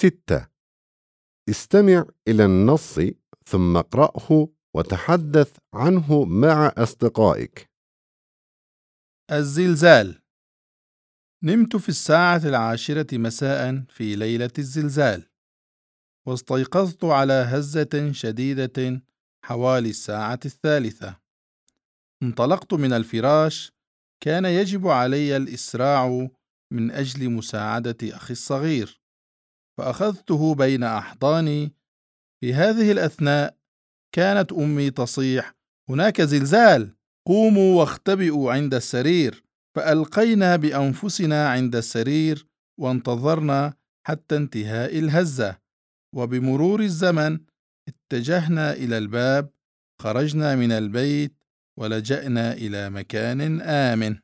ستة. استمع إلى النص ثم اقرأه وتحدث عنه مع أصدقائك. الزلزال. نمت في الساعة العاشرة مساء في ليلة الزلزال. واستيقظت على هزة شديدة حوالي الساعة الثالثة. انطلقت من الفراش. كان يجب علي الإسراع من أجل مساعدة أخي الصغير. فأخذته بين أحضاني. في هذه الأثناء كانت أمي تصيح هناك زلزال قوموا واختبئوا عند السرير. فألقينا بأنفسنا عند السرير وانتظرنا حتى انتهاء الهزة. وبمرور الزمن اتجهنا إلى الباب خرجنا من البيت ولجأنا إلى مكان آمن.